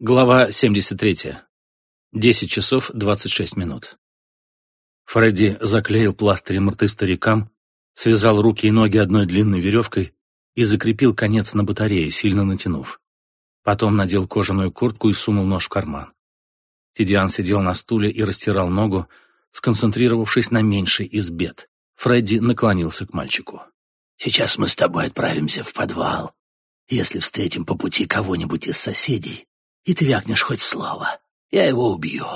Глава 73. 10 часов 26 минут. Фредди заклеил пластырем рты старикам, связал руки и ноги одной длинной веревкой и закрепил конец на батарее, сильно натянув. Потом надел кожаную куртку и сунул нож в карман. Тидиан сидел на стуле и растирал ногу, сконцентрировавшись на меньшей из бед. Фредди наклонился к мальчику. «Сейчас мы с тобой отправимся в подвал. Если встретим по пути кого-нибудь из соседей, и ты вякнешь хоть слово, я его убью.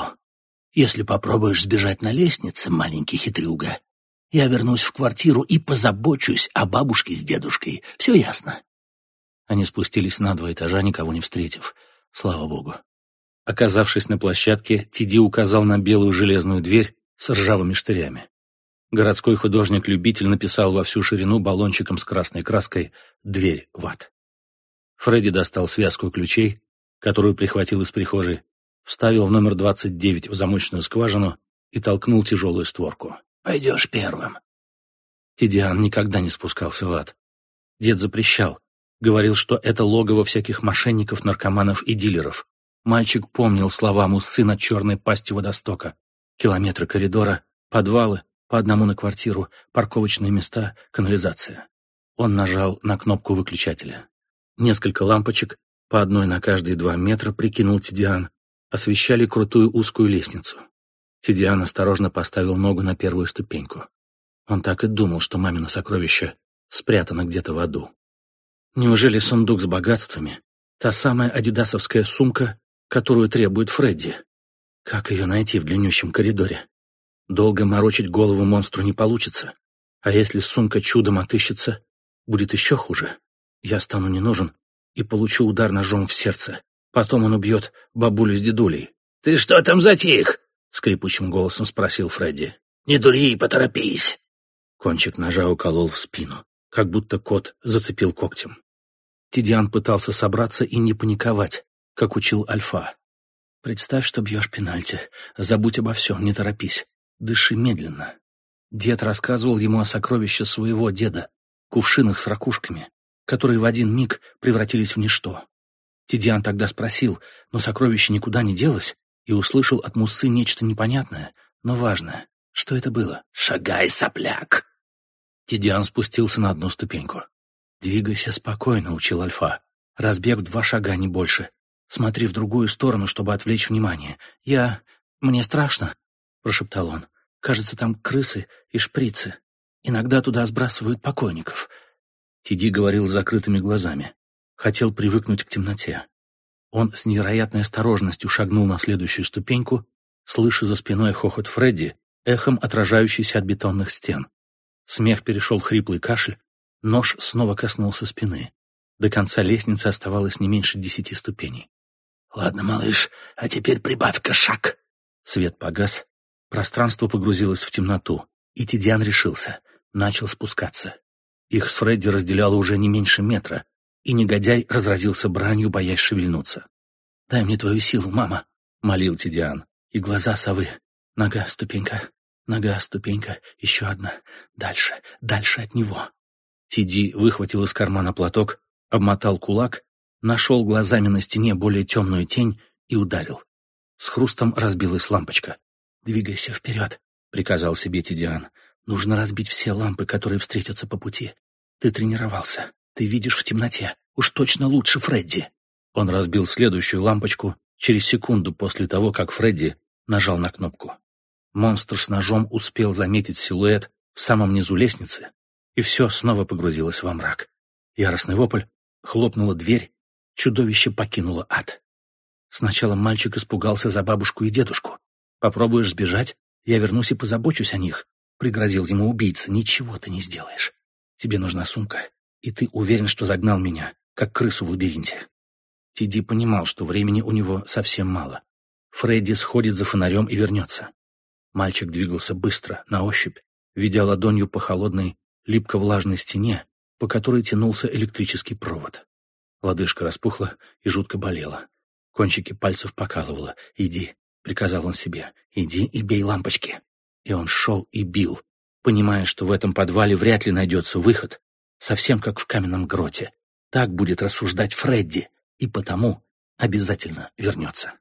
Если попробуешь сбежать на лестнице, маленький хитрюга, я вернусь в квартиру и позабочусь о бабушке с дедушкой. Все ясно?» Они спустились на два этажа, никого не встретив. Слава богу. Оказавшись на площадке, Тиди указал на белую железную дверь с ржавыми штырями. Городской художник-любитель написал во всю ширину баллончиком с красной краской «Дверь в ад». Фредди достал связку ключей, которую прихватил из прихожей, вставил номер 29 в замочную скважину и толкнул тяжелую створку. «Пойдешь первым». Тидиан никогда не спускался в ад. Дед запрещал. Говорил, что это логово всяких мошенников, наркоманов и дилеров. Мальчик помнил слова муссы над черной пастью водостока. Километры коридора, подвалы, по одному на квартиру, парковочные места, канализация. Он нажал на кнопку выключателя. Несколько лампочек по одной на каждые два метра, прикинул Тидиан, освещали крутую узкую лестницу. Тидиан осторожно поставил ногу на первую ступеньку. Он так и думал, что мамино сокровище спрятано где-то в аду. Неужели сундук с богатствами — та самая адидасовская сумка, которую требует Фредди? Как ее найти в длиннющем коридоре? Долго морочить голову монстру не получится. А если сумка чудом отыщется, будет еще хуже. Я стану не нужен, и получу удар ножом в сердце. Потом он убьет бабулю с дедулей. «Ты что там затих?» — скрипучим голосом спросил Фредди. «Не дури, поторопись!» Кончик ножа уколол в спину, как будто кот зацепил когтем. Тидиан пытался собраться и не паниковать, как учил Альфа. «Представь, что бьешь пенальти. Забудь обо всем, не торопись. Дыши медленно». Дед рассказывал ему о сокровище своего деда, кувшинах с ракушками, которые в один миг превратились в ничто. Тидиан тогда спросил, но сокровище никуда не делось, и услышал от Мусы нечто непонятное, но важное. Что это было? «Шагай, сопляк!» Тидиан спустился на одну ступеньку. «Двигайся спокойно», — учил Альфа. «Разбег в два шага, не больше. Смотри в другую сторону, чтобы отвлечь внимание. Я... Мне страшно», — прошептал он. «Кажется, там крысы и шприцы. Иногда туда сбрасывают покойников. Тиди говорил с закрытыми глазами. Хотел привыкнуть к темноте. Он с невероятной осторожностью шагнул на следующую ступеньку, слыша за спиной хохот Фредди, эхом отражающийся от бетонных стен. Смех перешел в хриплый кашель, нож снова коснулся спины. До конца лестницы оставалось не меньше десяти ступеней. «Ладно, малыш, а теперь прибавь-ка шаг». Свет погас, пространство погрузилось в темноту, и Тидиан решился, начал спускаться. Их с Фредди разделяло уже не меньше метра, и негодяй разразился бранью, боясь шевельнуться. «Дай мне твою силу, мама», — молил Тидиан. И глаза совы. Нога, ступенька, нога, ступенька, еще одна. Дальше, дальше от него. Тиди выхватил из кармана платок, обмотал кулак, нашел глазами на стене более темную тень и ударил. С хрустом разбилась лампочка. «Двигайся вперед», — приказал себе Тидиан. «Нужно разбить все лампы, которые встретятся по пути. Ты тренировался. Ты видишь в темноте. Уж точно лучше Фредди. Он разбил следующую лампочку через секунду после того, как Фредди нажал на кнопку. Монстр с ножом успел заметить силуэт в самом низу лестницы, и все снова погрузилось во мрак. Яростный вопль, хлопнула дверь, чудовище покинуло ад. Сначала мальчик испугался за бабушку и дедушку. «Попробуешь сбежать, я вернусь и позабочусь о них», — пригрозил ему убийца. «Ничего ты не сделаешь. Тебе нужна сумка, и ты уверен, что загнал меня, как крысу в лабиринте». Тиди понимал, что времени у него совсем мало. Фредди сходит за фонарем и вернется. Мальчик двигался быстро, на ощупь, ведя ладонью по холодной, липко-влажной стене, по которой тянулся электрический провод. Лодыжка распухла и жутко болела. Кончики пальцев покалывало. «Иди», — приказал он себе, — «иди и бей лампочки». И он шел и бил, понимая, что в этом подвале вряд ли найдется выход, совсем как в каменном гроте. Так будет рассуждать Фредди, и потому обязательно вернется.